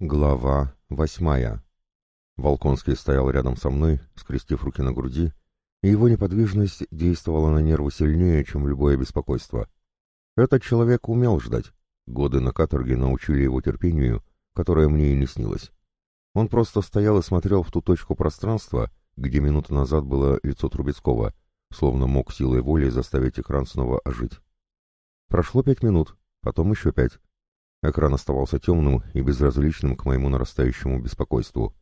Глава восьмая. Волконский стоял рядом со мной, скрестив руки на груди, и его неподвижность действовала на нервы сильнее, чем любое беспокойство. Этот человек умел ждать. Годы на каторге научили его терпению, которое мне и не снилось. Он просто стоял и смотрел в ту точку пространства, где минуту назад было лицо Трубецкого, словно мог силой воли заставить экран снова ожить. Прошло пять минут, потом еще пять. Экран оставался темным и безразличным к моему нарастающему беспокойству.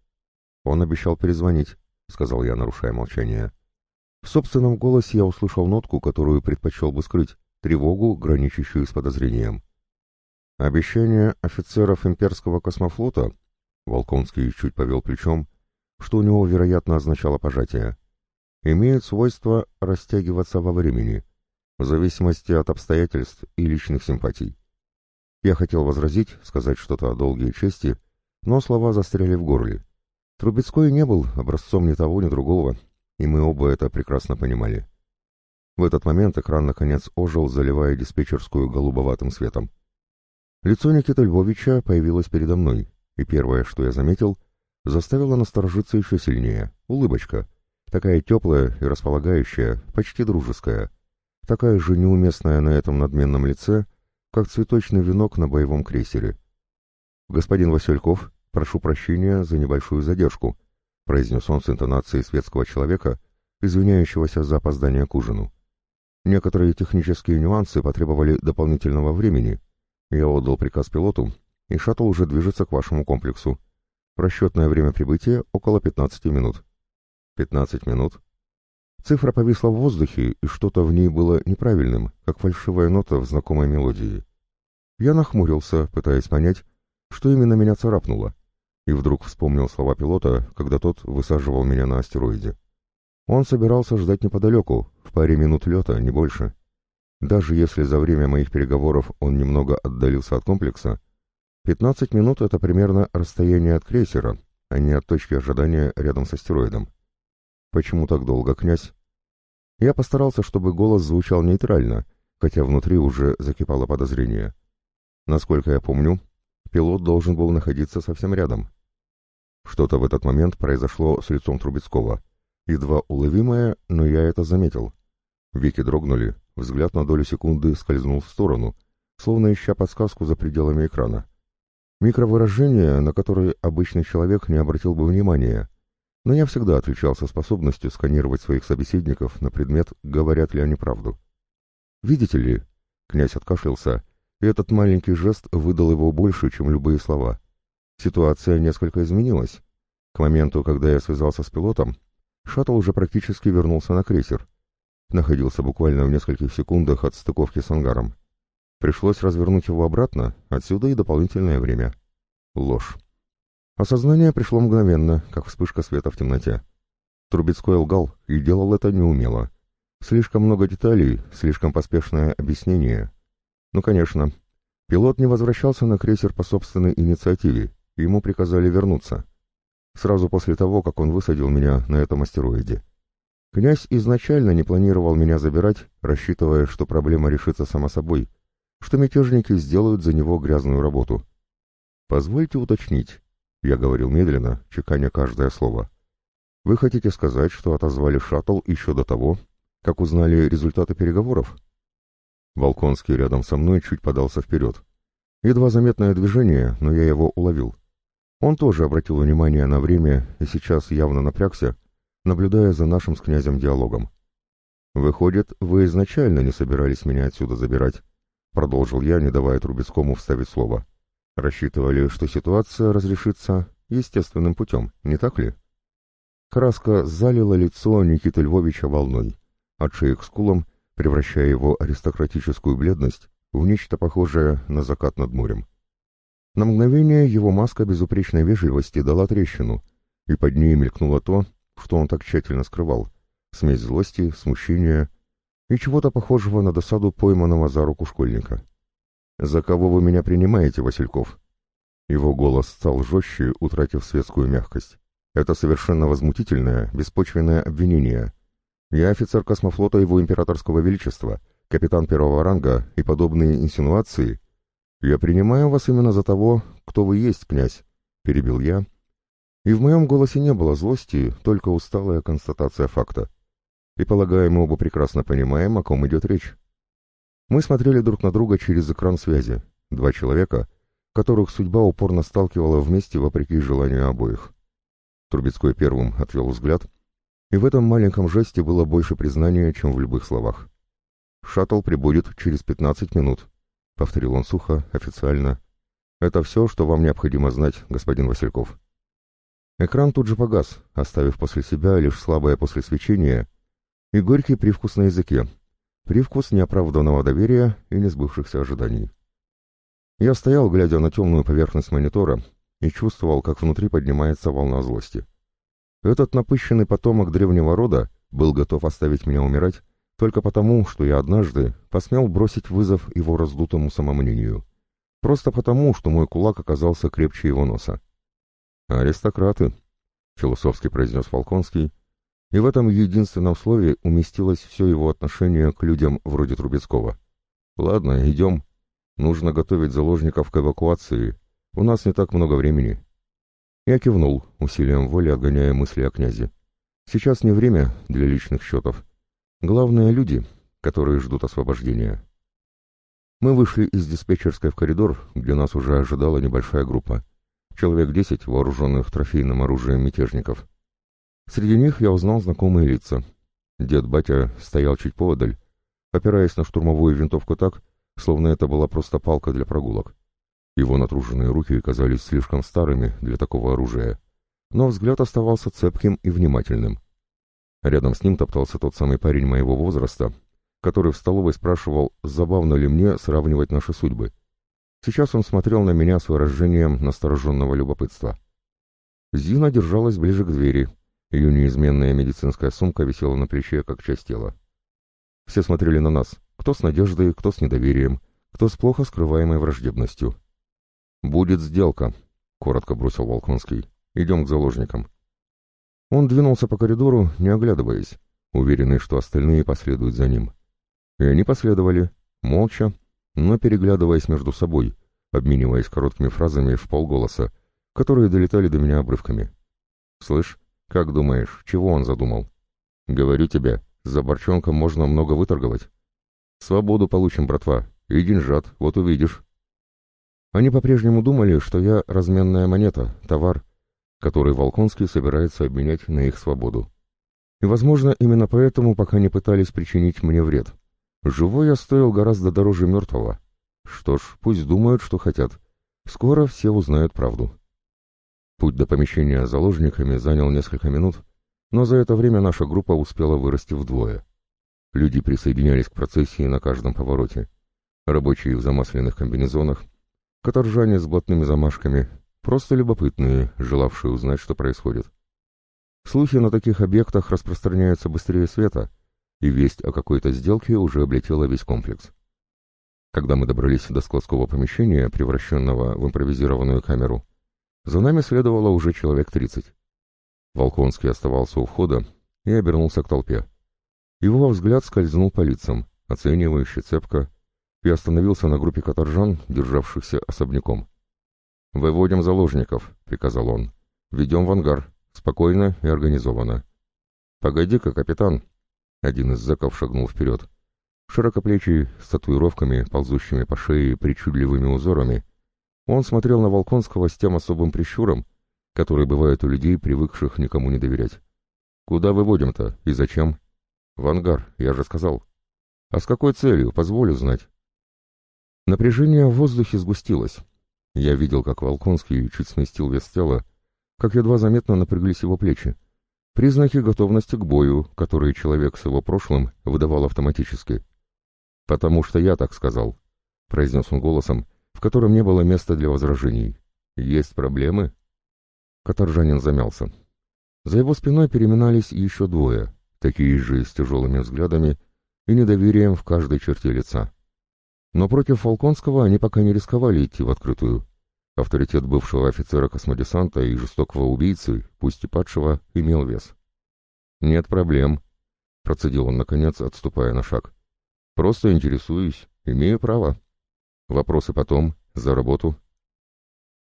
«Он обещал перезвонить», — сказал я, нарушая молчание. В собственном голосе я услышал нотку, которую предпочел бы скрыть, тревогу, граничащую с подозрением. Обещание офицеров имперского космофлота, Волконский чуть повел плечом, что у него, вероятно, означало пожатие, имеет свойство растягиваться во времени, в зависимости от обстоятельств и личных симпатий. Я хотел возразить, сказать что-то о долге и чести, но слова застряли в горле. Трубецкой не был образцом ни того, ни другого, и мы оба это прекрасно понимали. В этот момент экран наконец ожил, заливая диспетчерскую голубоватым светом. Лицо Никиты Львовича появилось передо мной, и первое, что я заметил, заставило насторожиться еще сильнее — улыбочка. Такая теплая и располагающая, почти дружеская. Такая же неуместная на этом надменном лице, как цветочный венок на боевом крейсере. «Господин Васильков, прошу прощения за небольшую задержку», произнес он с интонацией светского человека, извиняющегося за опоздание к ужину. «Некоторые технические нюансы потребовали дополнительного времени. Я отдал приказ пилоту, и шаттл уже движется к вашему комплексу. Расчетное время прибытия около 15 минут». «15 минут?» Цифра повисла в воздухе, и что-то в ней было неправильным, как фальшивая нота в знакомой мелодии. Я нахмурился, пытаясь понять, что именно меня царапнуло, и вдруг вспомнил слова пилота, когда тот высаживал меня на астероиде. Он собирался ждать неподалеку, в паре минут лета, не больше. Даже если за время моих переговоров он немного отдалился от комплекса, 15 минут — это примерно расстояние от крейсера, а не от точки ожидания рядом с астероидом. «Почему так долго, князь?» Я постарался, чтобы голос звучал нейтрально, хотя внутри уже закипало подозрение. Насколько я помню, пилот должен был находиться совсем рядом. Что-то в этот момент произошло с лицом Трубецкого. Едва уловимое, но я это заметил. Веки дрогнули, взгляд на долю секунды скользнул в сторону, словно ища подсказку за пределами экрана. Микровыражение, на которое обычный человек не обратил бы внимания, но я всегда отличался способностью сканировать своих собеседников на предмет, говорят ли они правду. «Видите ли?» — князь откашлялся, и этот маленький жест выдал его больше, чем любые слова. Ситуация несколько изменилась. К моменту, когда я связался с пилотом, шаттл уже практически вернулся на крейсер. Находился буквально в нескольких секундах от стыковки с ангаром. Пришлось развернуть его обратно, отсюда и дополнительное время. Ложь. Осознание пришло мгновенно, как вспышка света в темноте. Трубецкой лгал и делал это неумело. Слишком много деталей, слишком поспешное объяснение. Ну, конечно, пилот не возвращался на крейсер по собственной инициативе, ему приказали вернуться. Сразу после того, как он высадил меня на этом астероиде. Князь изначально не планировал меня забирать, рассчитывая, что проблема решится сама собой, что мятежники сделают за него грязную работу. Позвольте уточнить, я говорил медленно, чеканя каждое слово. «Вы хотите сказать, что отозвали шаттл еще до того, как узнали результаты переговоров?» Волконский рядом со мной чуть подался вперед. Едва заметное движение, но я его уловил. Он тоже обратил внимание на время и сейчас явно напрягся, наблюдая за нашим с князем диалогом. «Выходит, вы изначально не собирались меня отсюда забирать», — продолжил я, не давая Трубецкому вставить слово. Рассчитывали, что ситуация разрешится естественным путем, не так ли? Краска залила лицо Никиты Львовича волной, от шеи к скулам, превращая его аристократическую бледность в нечто похожее на закат над морем. На мгновение его маска безупречной вежливости дала трещину, и под ней мелькнуло то, что он так тщательно скрывал — смесь злости, смущения и чего-то похожего на досаду пойманного за руку школьника. «За кого вы меня принимаете, Васильков?» Его голос стал жестче, утратив светскую мягкость. «Это совершенно возмутительное, беспочвенное обвинение. Я офицер космофлота Его Императорского Величества, капитан первого ранга, и подобные инсинуации. Я принимаю вас именно за того, кто вы есть, князь, — перебил я, и в моем голосе не было злости, только усталая констатация факта. И, полагаю, мы оба прекрасно понимаем, о ком идет речь. Мы смотрели друг на друга через экран связи, два человека, которых судьба упорно сталкивала вместе вопреки желанию обоих. Трубецкой первым отвел взгляд, и в этом маленьком жесте было больше признания, чем в любых словах. «Шаттл прибудет через пятнадцать минут», — повторил он сухо, официально. «Это все, что вам необходимо знать, господин Васильков». Экран тут же погас, оставив после себя лишь слабое послесвечение и горький привкус на языке, привкус неоправданного доверия и несбывшихся ожиданий. Я стоял, глядя на темную поверхность монитора, и чувствовал, как внутри поднимается волна злости. Этот напыщенный потомок древнего рода был готов оставить меня умирать только потому, что я однажды посмел бросить вызов его раздутому самомнению. Просто потому, что мой кулак оказался крепче его носа. «Аристократы», — философски произнес Волконский, и в этом единственном слове уместилось все его отношение к людям вроде Трубецкого. «Ладно, идем. Нужно готовить заложников к эвакуации. У нас не так много времени». Я кивнул, усилием воли отгоняя мысли о князе. Сейчас не время для личных счетов. Главное — люди, которые ждут освобождения. Мы вышли из диспетчерской в коридор, где нас уже ожидала небольшая группа человек десять вооруженных трофейным оружием мятежников. Среди них я узнал знакомые лица. Дед-батя стоял чуть поодаль, опираясь на штурмовую винтовку так, словно это была просто палка для прогулок. Его натруженные руки казались слишком старыми для такого оружия, но взгляд оставался цепким и внимательным. Рядом с ним топтался тот самый парень моего возраста, который в столовой спрашивал, забавно ли мне сравнивать наши судьбы. Сейчас он смотрел на меня с выражением настороженного любопытства. Зина держалась ближе к двери. Ее неизменная медицинская сумка висела на плече, как часть тела. Все смотрели на нас, кто с надеждой, кто с недоверием, кто с плохо скрываемой враждебностью. «Будет сделка», — коротко бросил Волконский. «Идем к заложникам». Он двинулся по коридору, не оглядываясь, уверенный, что остальные последуют за ним. И они последовали, молча, но переглядываясь между собой, обмениваясь короткими фразами в полголоса, которые долетали до меня обрывками. «Слышь, как думаешь, чего он задумал?» «Говорю тебе, за борчонком можно много выторговать. Свободу получим, братва, и деньжат, вот увидишь». Они по-прежнему думали, что я разменная монета, товар, который Волконский собирается обменять на их свободу. И, возможно, именно поэтому пока не пытались причинить мне вред. Живой я стоил гораздо дороже мертвого. Что ж, пусть думают, что хотят. Скоро все узнают правду. Путь до помещения заложниками занял несколько минут, но за это время наша группа успела вырасти вдвое. Люди присоединялись к процессии на каждом повороте. Рабочие в замасленных комбинезонах, каторжане с блатными замашками, просто любопытные, желавшие узнать, что происходит. Слухи на таких объектах распространяются быстрее света — и весть о какой-то сделке уже облетела весь комплекс. Когда мы добрались до складского помещения, превращенного в импровизированную камеру, за нами следовало уже человек тридцать. Волконский оставался у входа и обернулся к толпе. Его взгляд скользнул по лицам, оценивающе цепко, и остановился на группе каторжан, державшихся особняком. «Выводим заложников», — приказал он. «Ведем в ангар, спокойно и организованно». «Погоди-ка, капитан», один из зэков шагнул вперед. Широкоплечий, с татуировками, ползущими по шее причудливыми узорами, он смотрел на Волконского с тем особым прищуром, который бывает у людей, привыкших никому не доверять. «Куда выводим-то и зачем?» «В ангар, я же сказал». «А с какой целью? Позволю знать». Напряжение в воздухе сгустилось. Я видел, как Волконский чуть сместил вес тела, как едва заметно напряглись его плечи. Признаки готовности к бою, которые человек с его прошлым выдавал автоматически. «Потому что я так сказал», — произнес он голосом, котором не было места для возражений. «Есть проблемы?» Каторжанин замялся. За его спиной переминались еще двое, такие же с тяжелыми взглядами и недоверием в каждой черте лица. Но против Фалконского они пока не рисковали идти в открытую. Авторитет бывшего офицера космодесанта и жестокого убийцы, пусть и падшего, имел вес. «Нет проблем», — процедил он, наконец, отступая на шаг. «Просто интересуюсь, имею право. Вопросы потом, за работу».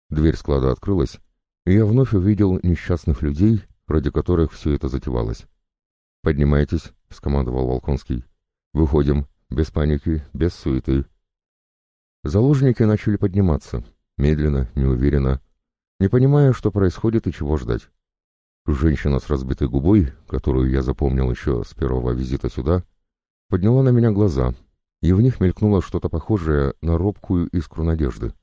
Дверь склада открылась, и я вновь увидел несчастных людей, ради которых все это затевалось. «Поднимайтесь», — скомандовал Волконский. «Выходим, без паники, без суеты». Заложники начали подниматься, медленно, неуверенно, не понимая, что происходит и чего ждать. Женщина с разбитой губой, которую я запомнил еще с первого визита сюда, подняла на меня глаза, и в них мелькнуло что-то похожее на робкую искру надежды.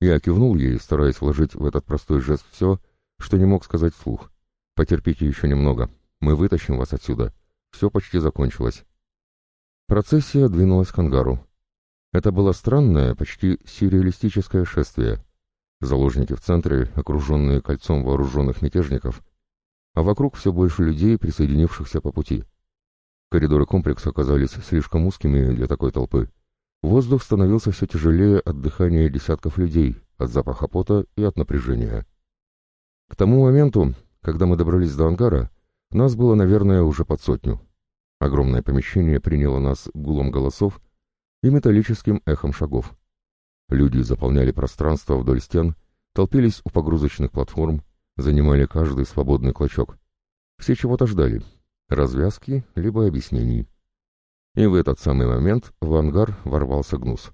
Я кивнул ей, стараясь вложить в этот простой жест все, что не мог сказать вслух. «Потерпите еще немного. Мы вытащим вас отсюда. Все почти закончилось». Процессия двинулась к ангару. Это было странное, почти сюрреалистическое шествие. Заложники в центре, окруженные кольцом вооруженных мятежников, а вокруг все больше людей, присоединившихся по пути. Коридоры комплекса оказались слишком узкими для такой толпы. Воздух становился все тяжелее от дыхания десятков людей, от запаха пота и от напряжения. К тому моменту, когда мы добрались до ангара, нас было, наверное, уже под сотню. Огромное помещение приняло нас гулом голосов и металлическим эхом шагов. Люди заполняли пространство вдоль стен, толпились у погрузочных платформ, занимали каждый свободный клочок. Все чего-то ждали — развязки либо объяснений. И в этот самый момент в ангар ворвался гнус.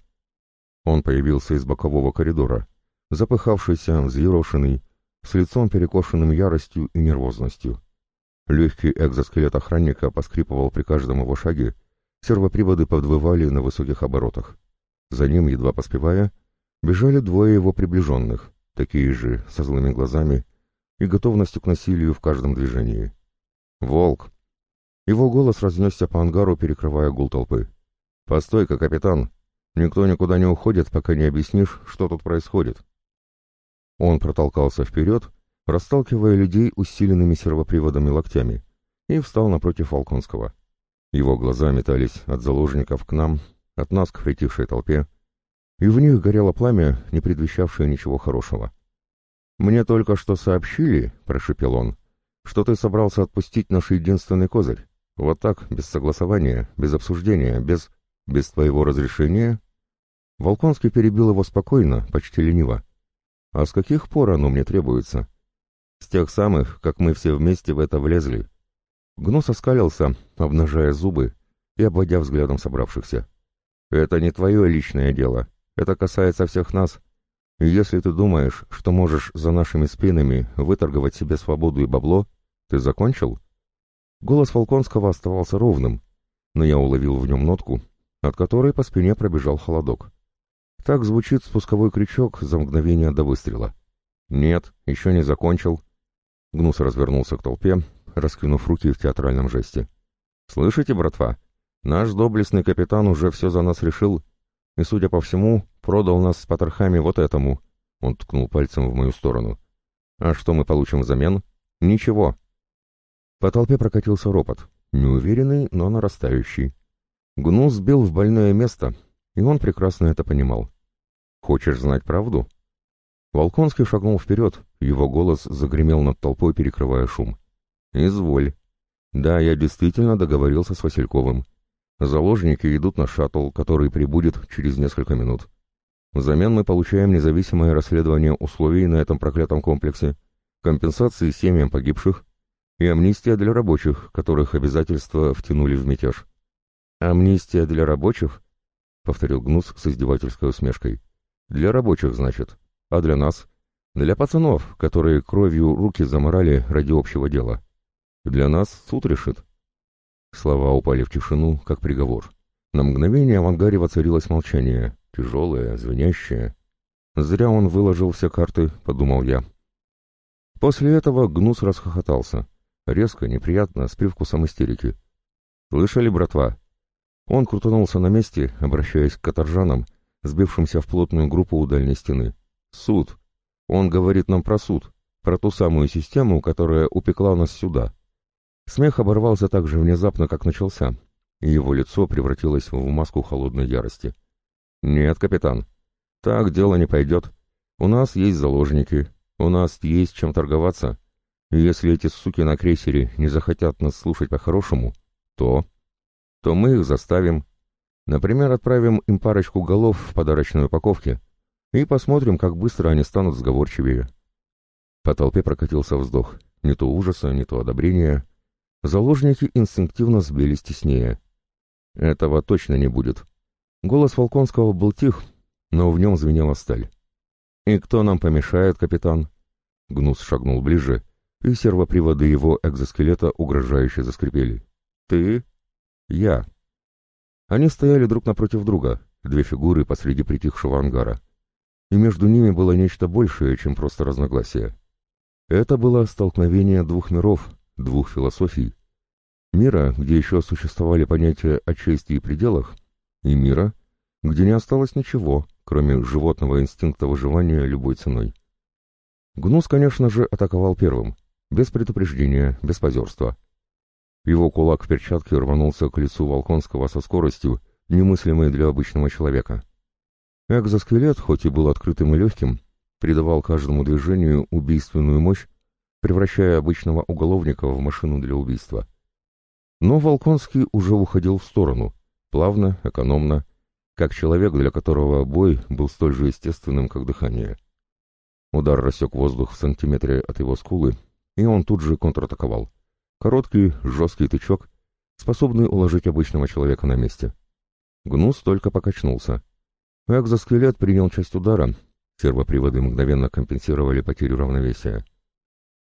Он появился из бокового коридора, запыхавшийся, взъерошенный, с лицом перекошенным яростью и нервозностью. Легкий экзоскелет охранника поскрипывал при каждом его шаге, сервоприводы подвывали на высоких оборотах. За ним, едва поспевая, бежали двое его приближенных, такие же, со злыми глазами и готовностью к насилию в каждом движении. «Волк!» Его голос разнесся по ангару, перекрывая гул толпы. «Постой-ка, капитан! Никто никуда не уходит, пока не объяснишь, что тут происходит». Он протолкался вперед, расталкивая людей усиленными сервоприводами локтями, и встал напротив Волконского. Его глаза метались от заложников к нам, от нас к притихшей толпе, и в них горело пламя, не предвещавшее ничего хорошего. «Мне только что сообщили», — прошепел он, — «что ты собрался отпустить наш единственный козырь. Вот так, без согласования, без обсуждения, без... без твоего разрешения?» Волконский перебил его спокойно, почти лениво. «А с каких пор оно мне требуется?» «С тех самых, как мы все вместе в это влезли». Гнус оскалился, обнажая зубы и обводя взглядом собравшихся. «Это не твое личное дело. Это касается всех нас. И если ты думаешь, что можешь за нашими спинами выторговать себе свободу и бабло, ты закончил?» Голос Фолконского оставался ровным, но я уловил в нем нотку, от которой по спине пробежал холодок. Так звучит спусковой крючок за мгновение до выстрела. «Нет, еще не закончил». Гнус развернулся к толпе, раскинув руки в театральном жесте. «Слышите, братва? Наш доблестный капитан уже все за нас решил, и, судя по всему, продал нас с потрохами вот этому». Он ткнул пальцем в мою сторону. «А что мы получим взамен? Ничего. По толпе прокатился ропот, неуверенный, но нарастающий. Гнус сбил в больное место, и он прекрасно это понимал. «Хочешь знать правду?» Волконский шагнул вперед, его голос загремел над толпой, перекрывая шум. «Изволь. Да, я действительно договорился с Васильковым. Заложники идут на шаттл, который прибудет через несколько минут. Взамен мы получаем независимое расследование условий на этом проклятом комплексе, компенсации семьям погибших и амнистия для рабочих, которых обязательства втянули в мятеж. «Амнистия для рабочих?» — повторил Гнус с издевательской усмешкой. «Для рабочих, значит. А для нас? Для пацанов, которые кровью руки заморали ради общего дела. Для нас суд решит». Слова упали в тишину, как приговор. На мгновение в ангаре воцарилось молчание, тяжелое, звенящее. «Зря он выложил все карты», — подумал я. После этого Гнус расхохотался. Резко, неприятно, с привкусом истерики. «Слышали, братва?» Он крутанулся на месте, обращаясь к каторжанам, сбившимся в плотную группу у дальней стены. «Суд! Он говорит нам про суд, про ту самую систему, которая упекла нас сюда». Смех оборвался так же внезапно, как начался, и его лицо превратилось в маску холодной ярости. «Нет, капитан, так дело не пойдет. У нас есть заложники, у нас есть чем торговаться, если эти суки на крейсере не захотят нас слушать по-хорошему, то... То мы их заставим. Например, отправим им парочку голов в подарочной упаковке и посмотрим, как быстро они станут сговорчивее. По толпе прокатился вздох, не то ужаса, не то одобрения. Заложники инстинктивно сбились теснее. Этого точно не будет. Голос Волконского был тих, но в нем звенела сталь. «И кто нам помешает, капитан?» Гнус шагнул ближе, и сервоприводы его экзоскелета угрожающе заскрипели. «Ты?» «Я». Они стояли друг напротив друга, две фигуры посреди притихшего ангара. И между ними было нечто большее, чем просто разногласие. Это было столкновение двух миров, двух философий. Мира, где еще существовали понятия о чести и пределах, и мира, где не осталось ничего, кроме животного инстинкта выживания любой ценой. Гнус, конечно же, атаковал первым, без предупреждения, без позерства. Его кулак в перчатке рванулся к лицу Волконского со скоростью, немыслимой для обычного человека. Экзоскелет, хоть и был открытым и легким, придавал каждому движению убийственную мощь, превращая обычного уголовника в машину для убийства. Но Волконский уже уходил в сторону, плавно, экономно, как человек, для которого бой был столь же естественным, как дыхание. Удар рассек воздух в сантиметре от его скулы, и он тут же контратаковал. Короткий, жесткий тычок, способный уложить обычного человека на месте. Гнус только покачнулся. Экзоскелет принял часть удара, сервоприводы мгновенно компенсировали потерю равновесия.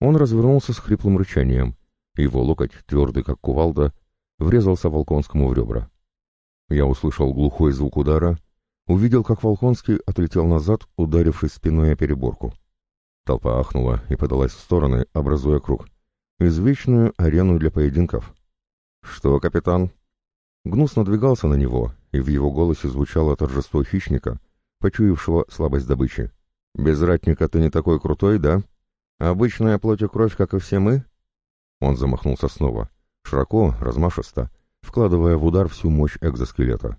Он развернулся с хриплым рычанием, его локоть, твердый как кувалда, врезался Волконскому в ребра. Я услышал глухой звук удара, увидел, как Волконский отлетел назад, ударившись спиной о переборку. Толпа ахнула и подалась в стороны, образуя круг извечную арену для поединков. «Что, капитан?» Гнус надвигался на него, и в его голосе звучало торжество хищника, почуявшего слабость добычи. «Без ратника ты не такой крутой, да? Обычная плоть и кровь, как и все мы?» Он замахнулся снова, широко, размашисто, вкладывая в удар всю мощь экзоскелета.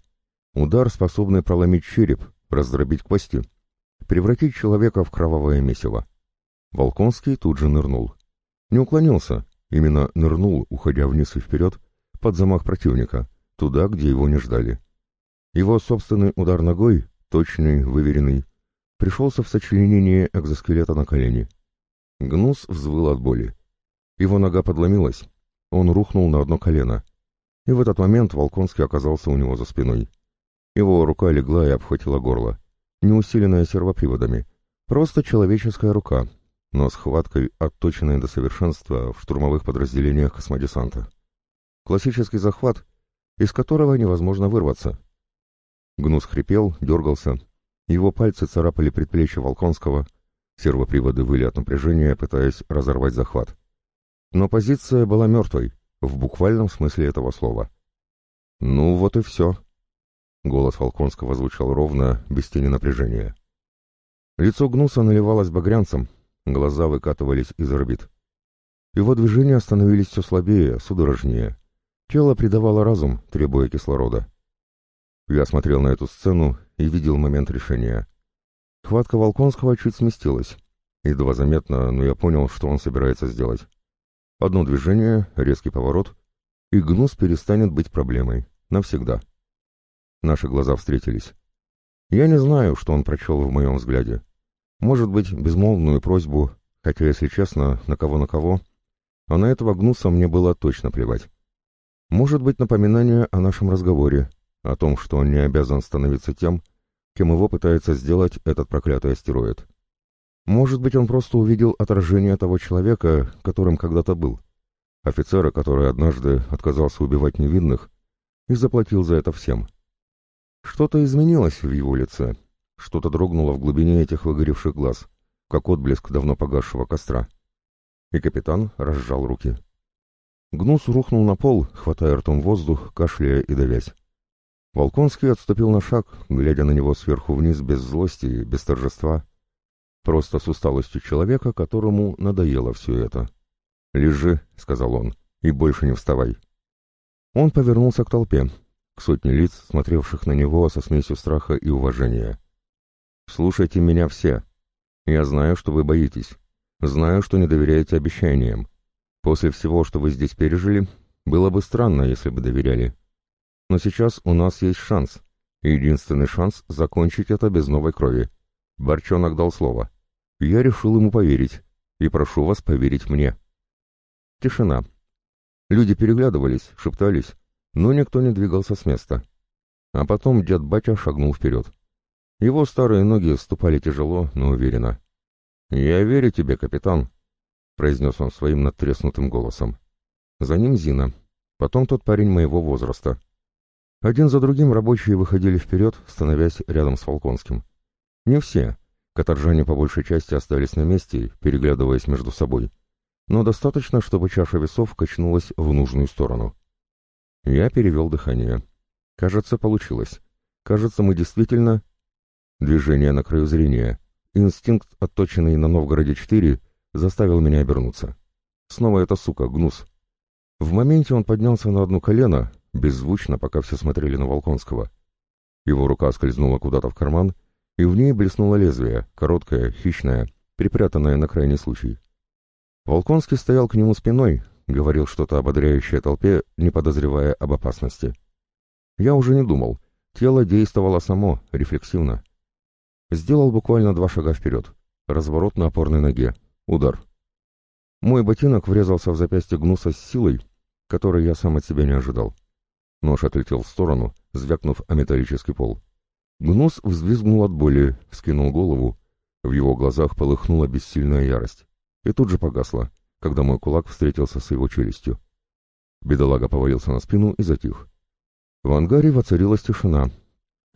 Удар, способный проломить череп, раздробить кости, превратить человека в кровавое месиво. Волконский тут же нырнул. Не уклонился, именно нырнул, уходя вниз и вперед, под замах противника, туда, где его не ждали. Его собственный удар ногой, точный, выверенный, пришелся в сочленение экзоскелета на колени. Гнус взвыл от боли. Его нога подломилась, он рухнул на одно колено. И в этот момент Волконский оказался у него за спиной. Его рука легла и обхватила горло, не усиленная сервоприводами, просто человеческая рука, но с хваткой, отточенной до совершенства в штурмовых подразделениях космодесанта. Классический захват, из которого невозможно вырваться. Гнус хрипел, дергался, его пальцы царапали предплечье Волконского, сервоприводы выли от напряжения, пытаясь разорвать захват. Но позиция была мертвой, в буквальном смысле этого слова. «Ну вот и все». Голос Волконского звучал ровно, без тени напряжения. Лицо Гнуса наливалось багрянцем, глаза выкатывались из орбит. Его движения становились все слабее, судорожнее. Тело придавало разум, требуя кислорода. Я смотрел на эту сцену и видел момент решения. Хватка Волконского чуть сместилась. Едва заметно, но я понял, что он собирается сделать. Одно движение, резкий поворот, и гнус перестанет быть проблемой. Навсегда. Наши глаза встретились. Я не знаю, что он прочел в моем взгляде. Может быть, безмолвную просьбу, хотя, если честно, на кого на кого, а на этого гнуса мне было точно плевать. Может быть, напоминание о нашем разговоре, о том, что он не обязан становиться тем, кем его пытается сделать этот проклятый астероид. Может быть, он просто увидел отражение того человека, которым когда-то был. Офицера, который однажды отказался убивать невинных и заплатил за это всем. Что-то изменилось в его лице, что-то дрогнуло в глубине этих выгоревших глаз, как отблеск давно погасшего костра. И капитан разжал руки. Гнус рухнул на пол, хватая ртом воздух, кашляя и давясь. Волконский отступил на шаг, глядя на него сверху вниз без злости, без торжества. Просто с усталостью человека, которому надоело все это. «Лежи», — сказал он, — «и больше не вставай». Он повернулся к толпе, к сотне лиц, смотревших на него со смесью страха и уважения. Слушайте меня все. Я знаю, что вы боитесь. Знаю, что не доверяете обещаниям. После всего, что вы здесь пережили, было бы странно, если бы доверяли. Но сейчас у нас есть шанс. Единственный шанс закончить это без новой крови. Борчонок дал слово. Я решил ему поверить. и прошу вас поверить мне». Тишина. Люди переглядывались, шептались, но никто не двигался с места. А потом дед Батя шагнул вперед. Его старые ноги ступали тяжело, но уверенно. «Я верю тебе, капитан», — произнес он своим надтреснутым голосом. За ним Зина, потом тот парень моего возраста. Один за другим рабочие выходили вперед, становясь рядом с Волконским. Не все. Каторжане по большей части остались на месте, переглядываясь между собой. Но достаточно, чтобы чаша весов качнулась в нужную сторону. Я перевел дыхание. Кажется, получилось. Кажется, мы действительно... Движение на краю зрения. Инстинкт, отточенный на Новгороде-4, заставил меня обернуться. Снова эта сука, гнус. В моменте он поднялся на одно колено, беззвучно, пока все смотрели на Волконского. Его рука скользнула куда-то в карман, и в ней блеснуло лезвие, короткое, хищное, припрятанное на крайний случай. Волконский стоял к нему спиной, говорил что-то ободряющее толпе, не подозревая об опасности. Я уже не думал. Тело действовало само, рефлексивно. Сделал буквально два шага вперед. Разворот на опорной ноге. Удар. Мой ботинок врезался в запястье гнуса с силой, которой я сам от себя не ожидал. Нож отлетел в сторону, звякнув о металлический пол. Гнус взвизгнул от боли, вскинул голову. В его глазах полыхнула бессильная ярость. И тут же погасла, когда мой кулак встретился с его челюстью. Бедолага повалился на спину и затих. В ангаре воцарилась тишина.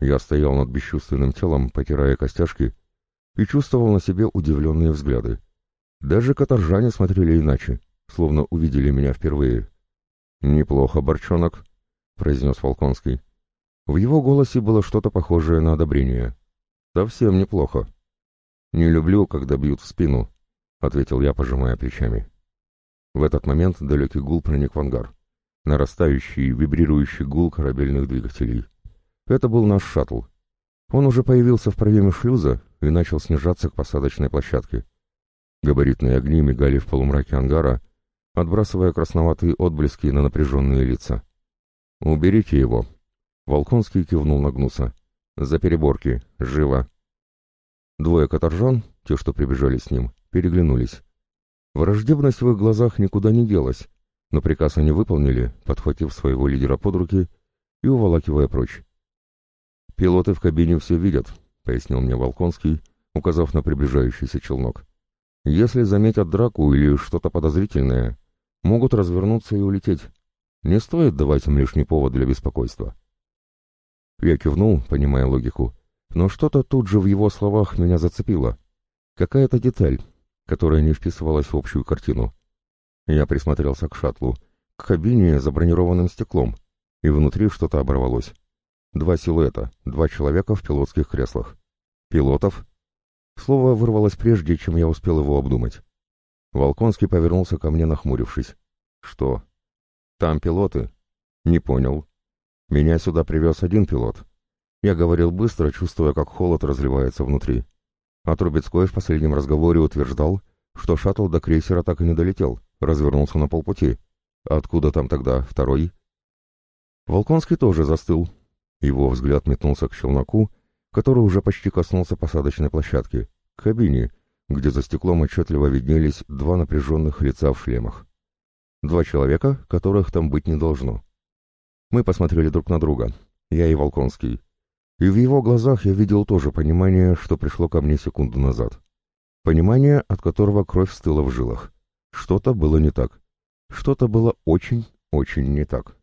Я стоял над бесчувственным телом, потирая костяшки, и чувствовал на себе удивленные взгляды. Даже каторжане смотрели иначе, словно увидели меня впервые. «Неплохо, Борчонок», произнес Волконский. В его голосе было что-то похожее на одобрение. «Совсем неплохо». «Не люблю, когда бьют в спину», — ответил я, пожимая плечами. В этот момент далекий гул проник в ангар. Нарастающий, вибрирующий гул корабельных двигателей. Это был наш шаттл. Он уже появился в проеме шлюза и начал снижаться к посадочной площадке. Габаритные огни мигали в полумраке ангара, отбрасывая красноватые отблески на напряженные лица. «Уберите его!» Волконский кивнул на Гнуса. «За переборки! Живо!» Двое каторжан, те, что прибежали с ним, переглянулись. Враждебность в их глазах никуда не делась, но приказ они выполнили, подхватив своего лидера под руки и уволакивая прочь. «Пилоты в кабине все видят», — пояснил мне Волконский, указав на приближающийся челнок. «Если заметят драку или что-то подозрительное, могут развернуться и улететь. Не стоит давать им лишний повод для беспокойства. Я кивнул, понимая логику, но что-то тут же в его словах меня зацепило. Какая-то деталь, которая не вписывалась в общую картину. Я присмотрелся к шаттлу, к кабине за бронированным стеклом, и внутри что-то оборвалось. Два силуэта, два человека в пилотских креслах. Пилотов? Слово вырвалось прежде, чем я успел его обдумать. Волконский повернулся ко мне, нахмурившись. «Что?» Там пилоты? Не понял. Меня сюда привез один пилот. Я говорил быстро, чувствуя, как холод разливается внутри. А Трубецкой в последнем разговоре утверждал, что шаттл до крейсера так и не долетел, развернулся на полпути. Откуда там тогда второй? Волконский тоже застыл. Его взгляд метнулся к челноку, который уже почти коснулся посадочной площадки, к кабине, где за стеклом отчетливо виднелись два напряженных лица в шлемах. Два человека, которых там быть не должно. Мы посмотрели друг на друга, я и Волконский. И в его глазах я видел тоже понимание, что пришло ко мне секунду назад. Понимание, от которого кровь стыла в жилах. Что-то было не так. Что-то было очень, очень не так.